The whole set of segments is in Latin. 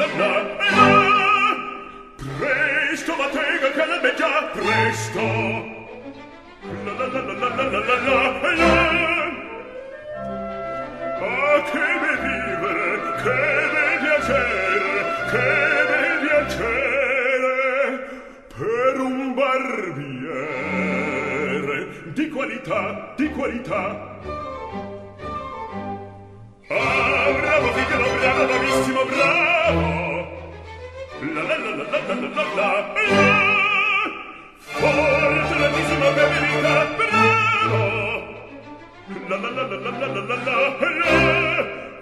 la la la Presto ma tenga calameggia presto. La la la la la la la la la Ah, che bel vivere, che bel piacere, che piacere per un barbiere di qualità, di qualità.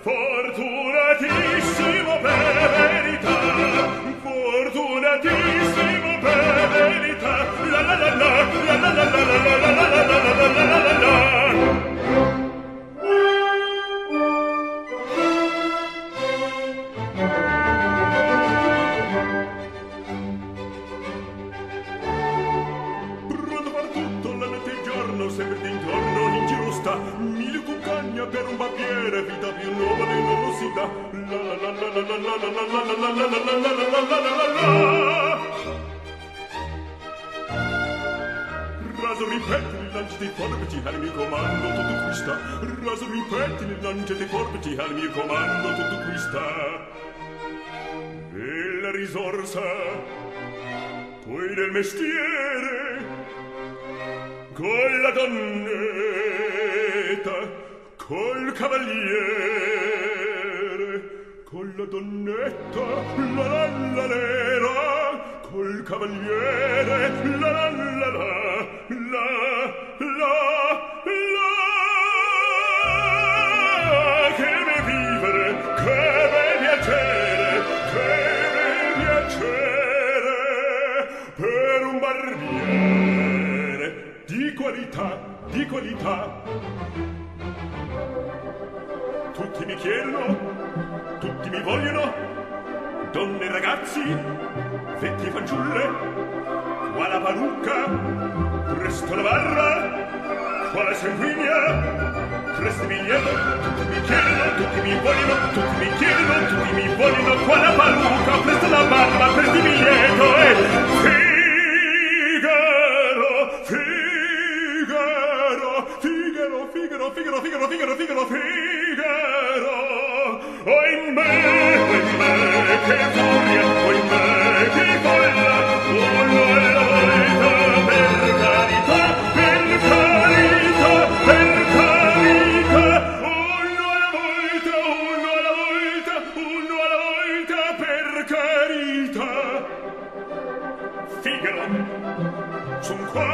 fortunatissimo per verità fortunatissimo mia per un barbiere vita più nuova di velocità la la la la la la la la la la la la la la la la la la Raso ripeti lancio dei forbici al mio comando tutto qui sta Raso ripeti lancio dei forbici al mio comando tutto qui sta la risorsa poi del mestiere con la donnetta col cavaliere, con la donnetta, la la la la col cavaliere, la la la la, la la la. Che me vivere, che me piacere, che me piacere, per un barbiere di qualità, di qualità. Tutti mi chiedono, tutti mi vogliono, donne e ragazzi, vetti e fanciulle, qua la parrucca, presto la barba, qua la sanguigna, presto il biglietto, tutti mi chiedono, tutti mi vogliono, tutti mi chiedono, tutti mi vogliono, qua la parrucca. Figaro, Figaro, Figaro, Figaro, Figaro, Figaro. O in me, in me, che furia, o in me, che colla, o l'oerita, per carità, per carità, per carità. Uno alla volta, uno alla volta, uno alla volta, per carità. Figaro, son qua.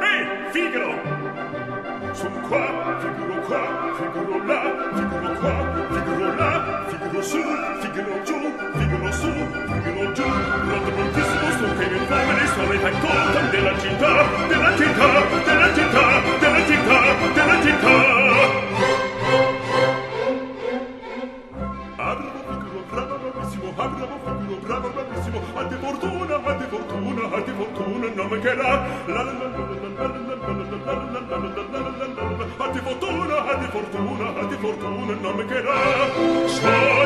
Ehi, Figaro! su Vengono giù, pronto prontissimo su Che mi uomini sono i raccontam Della città, della città, della città Della città, della città Abramo figuro, bravo bravissimo Abramo figuro, bravo bravissimo Ante fortuna, ante fortuna, ante fortuna Non mancherà La la la la la la la Ante fortuna, ante fortuna, ante fortuna non mancherà. Sai